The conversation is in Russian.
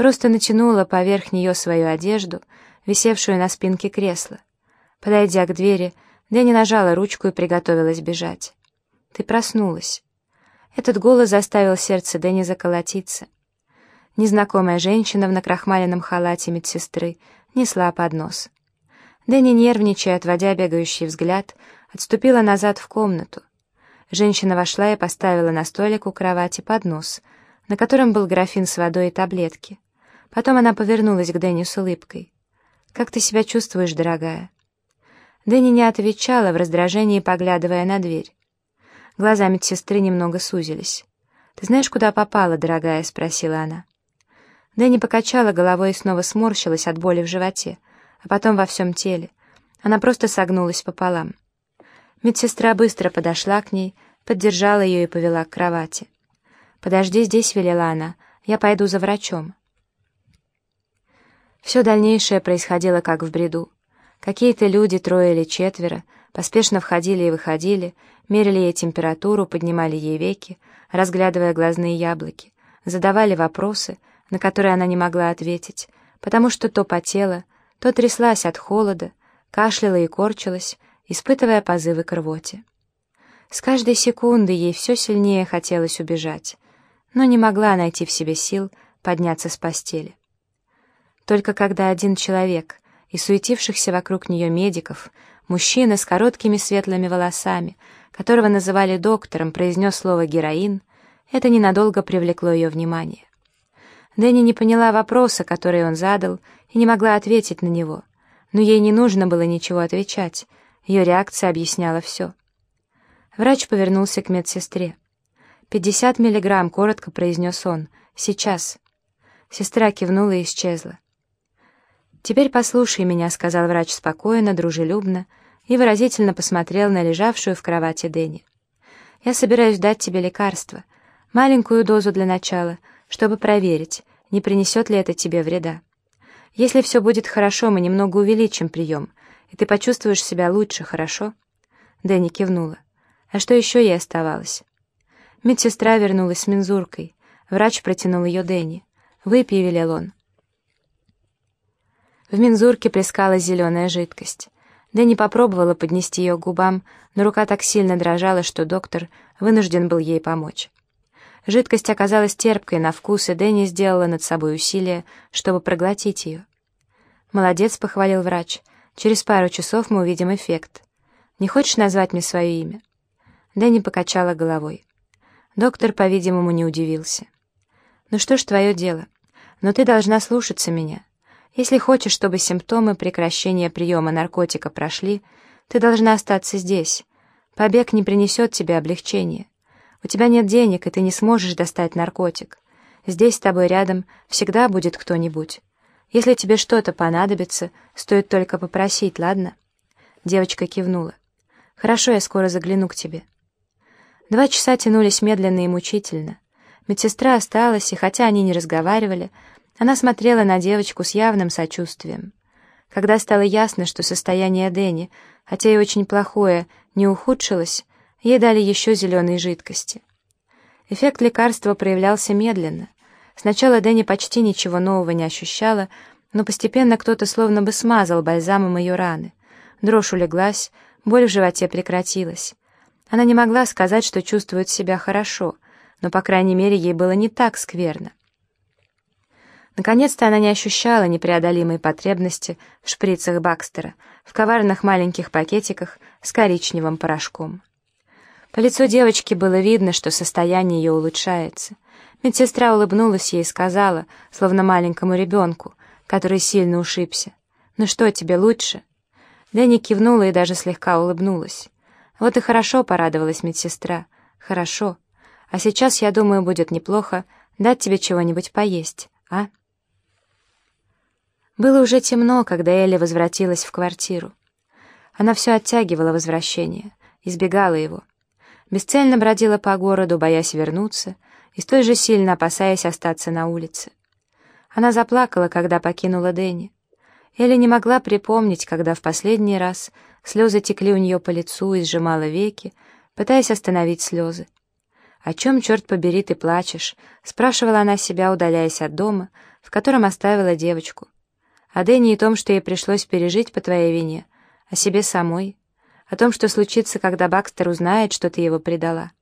Просто натянула поверх нее свою одежду, висевшую на спинке кресла. Подойдя к двери, Дэнни нажала ручку и приготовилась бежать. «Ты проснулась». Этот голос заставил сердце Дэнни заколотиться. Незнакомая женщина в накрахмаленном халате медсестры несла поднос. Дэнни, нервничая, отводя бегающий взгляд, отступила назад в комнату. Женщина вошла и поставила на столик у кровати поднос, на котором был графин с водой и таблетки. Потом она повернулась к Дэнни с улыбкой. «Как ты себя чувствуешь, дорогая?» Дэнни не отвечала, в раздражении поглядывая на дверь. Глаза медсестры немного сузились. «Ты знаешь, куда попала, дорогая?» — спросила она. Дэнни покачала головой и снова сморщилась от боли в животе, а потом во всем теле. Она просто согнулась пополам. Медсестра быстро подошла к ней, поддержала ее и повела к кровати. «Подожди здесь», — велела она, — «я пойду за врачом». Все дальнейшее происходило как в бреду. Какие-то люди, трое или четверо, поспешно входили и выходили, мерили ей температуру, поднимали ей веки, разглядывая глазные яблоки, задавали вопросы, на которые она не могла ответить, потому что то потела, то тряслась от холода, кашляла и корчилась, испытывая позывы к рвоте. С каждой секунды ей все сильнее хотелось убежать, но не могла найти в себе сил подняться с постели. Только когда один человек из суетившихся вокруг нее медиков, мужчина с короткими светлыми волосами, которого называли доктором, произнес слово «героин», это ненадолго привлекло ее внимание. Дэнни не поняла вопроса, который он задал, и не могла ответить на него, но ей не нужно было ничего отвечать, ее реакция объясняла все. Врач повернулся к медсестре. «Пятьдесят миллиграмм», — коротко произнес он. «Сейчас». Сестра кивнула и исчезла. «Теперь послушай меня», — сказал врач спокойно, дружелюбно и выразительно посмотрел на лежавшую в кровати Дэнни. «Я собираюсь дать тебе лекарство, маленькую дозу для начала, чтобы проверить, не принесет ли это тебе вреда. Если все будет хорошо, мы немного увеличим прием, и ты почувствуешь себя лучше, хорошо?» Дэнни кивнула. «А что еще ей оставалось?» Медсестра вернулась с мензуркой. Врач протянул ее Дэнни. «Выпей», — велел он. В мензурке плескалась зеленая жидкость. Дэнни попробовала поднести ее к губам, но рука так сильно дрожала, что доктор вынужден был ей помочь. Жидкость оказалась терпкой на вкус, и Дэнни сделала над собой усилие, чтобы проглотить ее. «Молодец», — похвалил врач. «Через пару часов мы увидим эффект. Не хочешь назвать мне свое имя?» Дэнни покачала головой. Доктор, по-видимому, не удивился. «Ну что ж, твое дело. Но ты должна слушаться меня. Если хочешь, чтобы симптомы прекращения приема наркотика прошли, ты должна остаться здесь. Побег не принесет тебе облегчения. У тебя нет денег, и ты не сможешь достать наркотик. Здесь с тобой рядом всегда будет кто-нибудь. Если тебе что-то понадобится, стоит только попросить, ладно?» Девочка кивнула. «Хорошо, я скоро загляну к тебе». Два часа тянулись медленно и мучительно. Медсестра осталась, и хотя они не разговаривали, она смотрела на девочку с явным сочувствием. Когда стало ясно, что состояние Дэнни, хотя и очень плохое, не ухудшилось, Ей дали еще зеленой жидкости. Эффект лекарства проявлялся медленно. Сначала Дэнни почти ничего нового не ощущала, но постепенно кто-то словно бы смазал бальзамом ее раны. Дрожь улеглась, боль в животе прекратилась. Она не могла сказать, что чувствует себя хорошо, но, по крайней мере, ей было не так скверно. Наконец-то она не ощущала непреодолимой потребности в шприцах Бакстера, в коварных маленьких пакетиках с коричневым порошком. По лицу девочки было видно, что состояние ее улучшается. Медсестра улыбнулась ей и сказала, словно маленькому ребенку, который сильно ушибся. «Ну что, тебе лучше?» Дэнни кивнула и даже слегка улыбнулась. «Вот и хорошо», — порадовалась медсестра. «Хорошо. А сейчас, я думаю, будет неплохо дать тебе чего-нибудь поесть, а?» Было уже темно, когда Элли возвратилась в квартиру. Она все оттягивала возвращение, избегала его бесцельно бродила по городу, боясь вернуться, и столь же сильно опасаясь остаться на улице. Она заплакала, когда покинула Дэнни. Элли не могла припомнить, когда в последний раз слезы текли у нее по лицу и сжимала веки, пытаясь остановить слезы. «О чем, черт побери, ты плачешь?» — спрашивала она себя, удаляясь от дома, в котором оставила девочку. О Дэнни и том, что ей пришлось пережить по твоей вине, о себе самой, о том, что случится, когда Бакстер узнает, что ты его предала.